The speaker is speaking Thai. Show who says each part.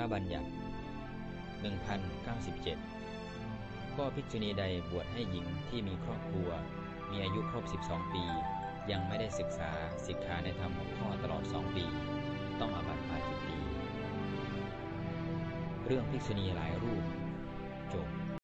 Speaker 1: ระบัญญัติ 1097 ก็ภิกษุณีใดบวชให้หญิงที่มีครอบครัว มีอายุครบ 12 ปี ยังไม่ได้ศึกษาสิกขาในธรรมของพ่อตลอด 2 ปี ต้องอาบัติปาจิตตีเรื่องภิกษุณีหลายรูป